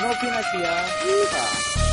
No financiar. Yeehaw.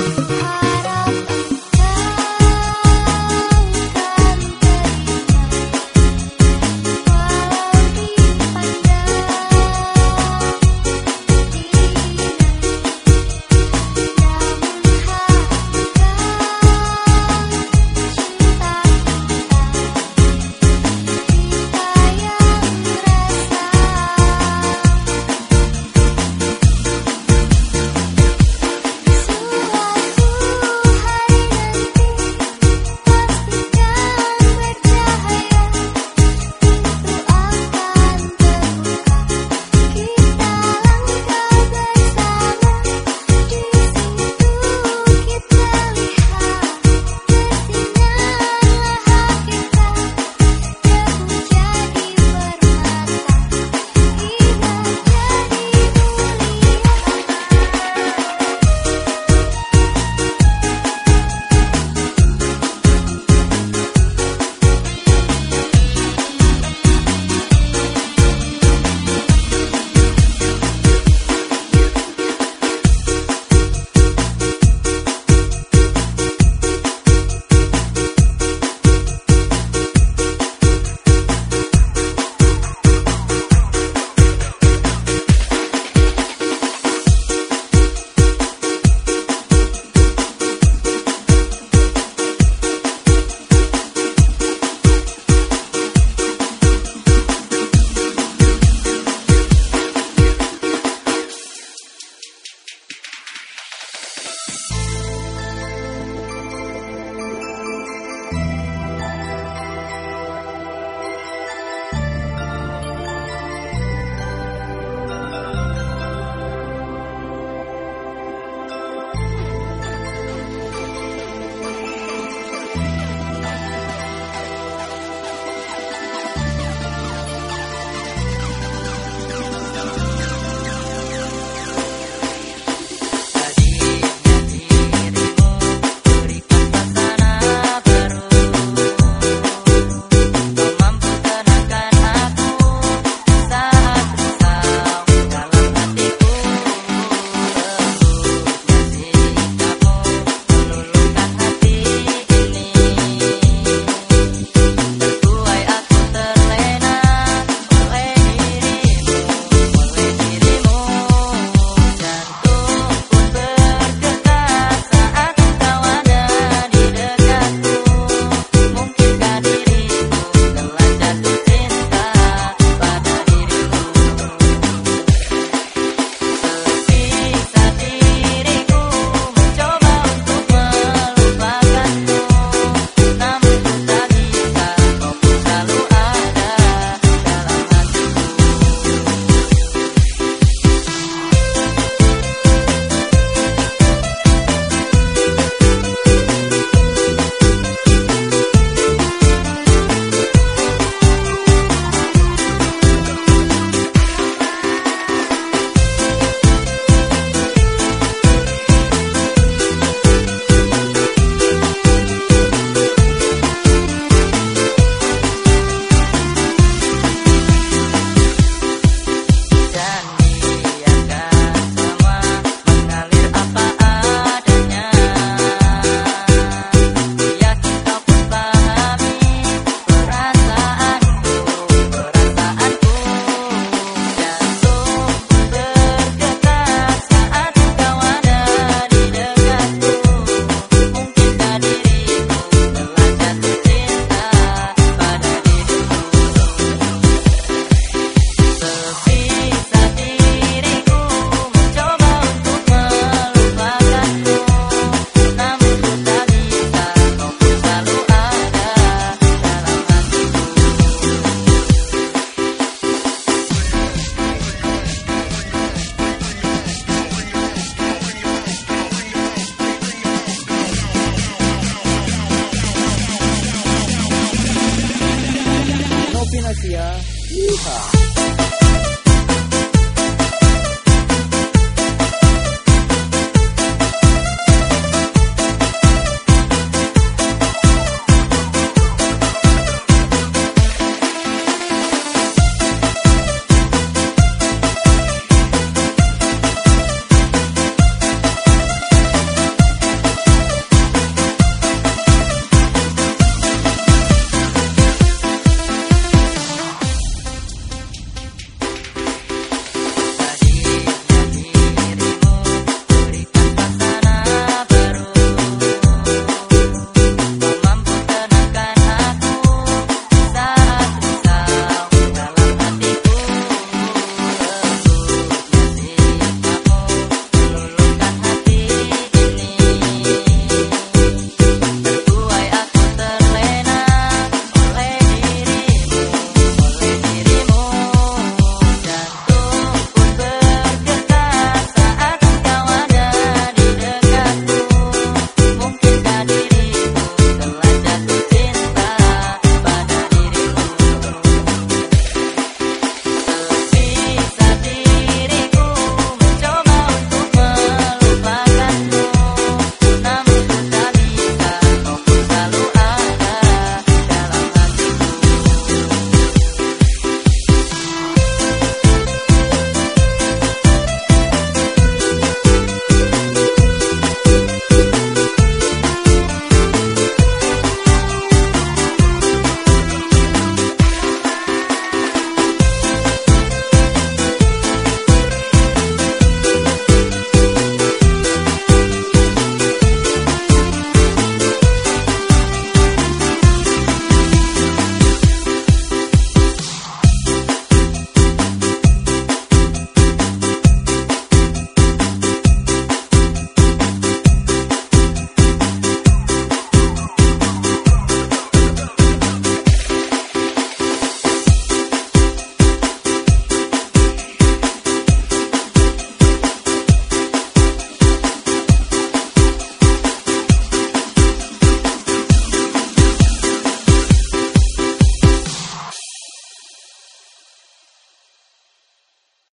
Hi.